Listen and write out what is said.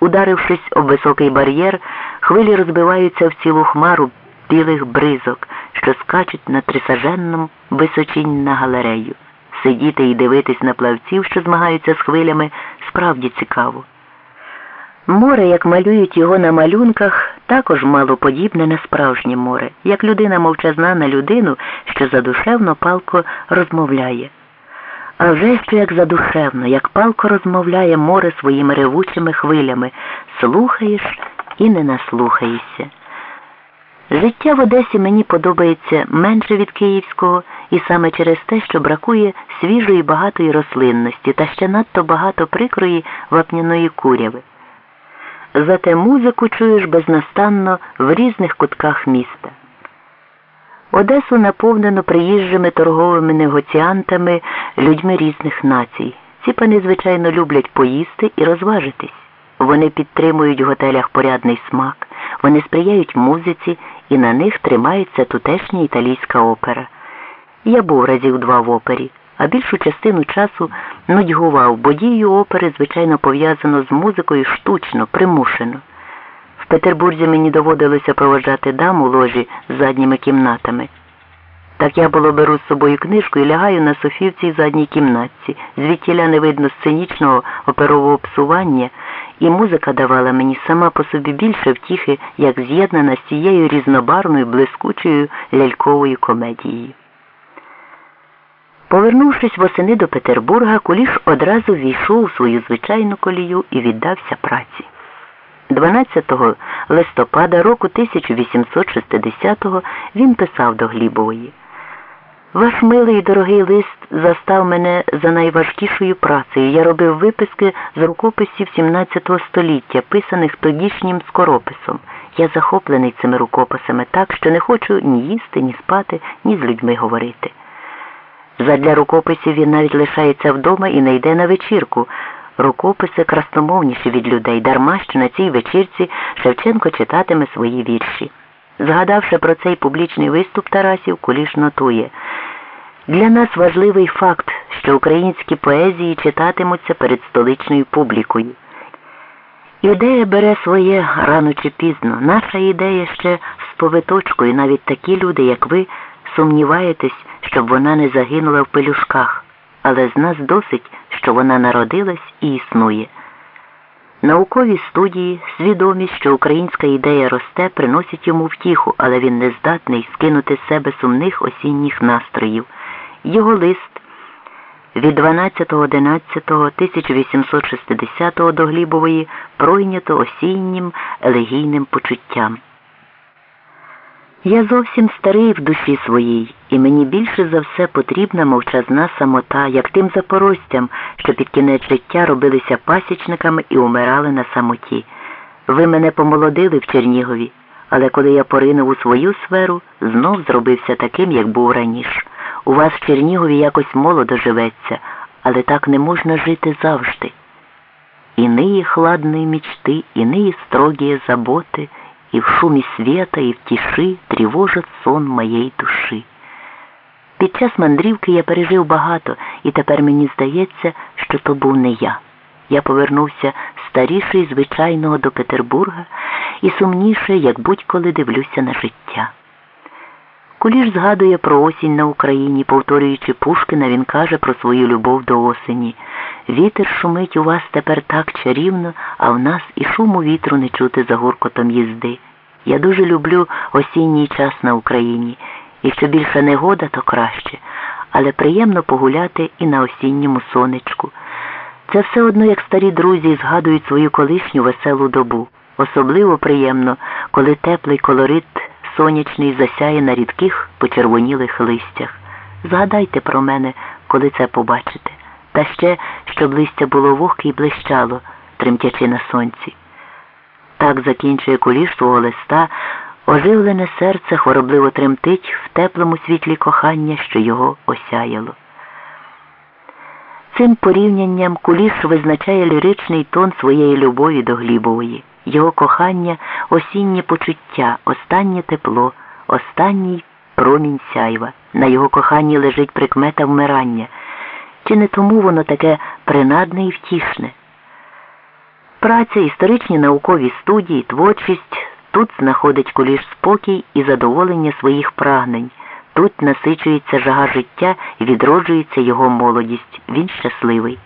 Ударившись об високий бар'єр, хвилі розбиваються в цілу хмару білих бризок, що скачуть на трисаженному височінь на галерею. Сидіти і дивитись на плавців, що змагаються з хвилями, справді цікаво. Море, як малюють його на малюнках, також мало подібне на справжнє море, як людина мовчазна на людину, що задушевно палко розмовляє. А що як задушевно, як палко розмовляє море своїми ревучими хвилями, слухаєш і не наслухаєшся. Життя в Одесі мені подобається менше від київського і саме через те, що бракує свіжої багатої рослинності та ще надто багато прикрої вапняної куряви. Зате музику чуєш безнастанно в різних кутках міста. Одесу наповнено приїжджими торговими негоціантами, людьми різних націй. Ці пани, звичайно, люблять поїсти і розважитись. Вони підтримують в готелях порядний смак, вони сприяють музиці і на них тримається тутешня італійська опера. Я був разів два в опері, а більшу частину часу нудьгував, бо дію опери, звичайно, пов'язано з музикою штучно, примушено. Петербурзі мені доводилося проводжати дам у ложі з задніми кімнатами. Так я було беру з собою книжку і лягаю на софівці в задній кімнатці, звідтіля не видно сценічного оперового псування, і музика давала мені сама по собі більше втіхи, як з'єднана з цією різнобарною, блискучою ляльковою комедією. Повернувшись восени до Петербурга, Куліш одразу війшов у свою звичайну колію і віддався праці. 12 листопада року 1860-го він писав до Глібової. Ваш милий і дорогий лист застав мене за найважкішою працею. Я робив виписки з рукописів 17 століття, писаних тодішнім скорописом. Я захоплений цими рукописами так, що не хочу ні їсти, ні спати, ні з людьми говорити. Задля рукописів він навіть лишається вдома і не йде на вечірку. Рукописи красномовніші від людей, дарма що на цій вечірці Шевченко читатиме свої вірші. Згадавши про цей публічний виступ Тарасів, Куліш нотує. Для нас важливий факт, що українські поезії читатимуться перед столичною публікою. Ідея бере своє рано чи пізно. Наша ідея ще з повиточкою, навіть такі люди, як ви, сумніваєтесь, щоб вона не загинула в пелюшках, але з нас досить, що вона народилась і існує. Наукові студії, свідомість, що українська ідея росте, приносять йому втіху, але він не здатний скинути з себе сумних осінніх настроїв. Його лист від 12.11.1860 до Глібової пройнято осіннім елегійним почуттям. Я зовсім старий в душі своїй, і мені більше за все потрібна мовчазна самота, як тим запорожцям, що під кінець життя робилися пасічниками і умирали на самоті. Ви мене помолодили в Чернігові, але коли я поринув у свою сферу, знов зробився таким, як був раніше. У вас в Чернігові якось молодо живеться, але так не можна жити завжди. Иные хладные мечты, иные строгие заботы, И в шумі света, і в тиші тривожить сон моєї душі. Під час мандрівки я пережив багато, і тепер мені здається, що то був не я. Я повернувся старіший звичайного до Петербурга і сумніше, як будь-коли дивлюся на життя. Куліш згадує про осінь на Україні, повторюючи Пушкіна, він каже про свою любов до осені. Вітер шумить у вас тепер так чарівно, а в нас і шуму вітру не чути за гуркотом їзди. Я дуже люблю осінній час на Україні, і що більше негода, то краще, але приємно погуляти і на осінньому сонечку. Це все одно, як старі друзі згадують свою колишню веселу добу. Особливо приємно, коли теплий колорит сонячний засяє на рідких почервонілих листях. Згадайте про мене, коли це побачите, та ще, щоб листя було вогке і блищало, тремтячи на сонці. Так закінчує куліш свого листа, оживлене серце хоробливо тремтить в теплому світлі кохання, що його осяяло. Цим порівнянням куліш визначає ліричний тон своєї любові до Глібової його кохання, осіннє почуття, останнє тепло, останній промінь сяйва. На його коханні лежить прикмета вмирання. Чи не тому воно таке принадне і втішне? праця, історичні наукові студії, творчість, тут знаходить куліш спокій і задоволення своїх прагнень. Тут насичується жага життя і відроджується його молодість. Він щасливий.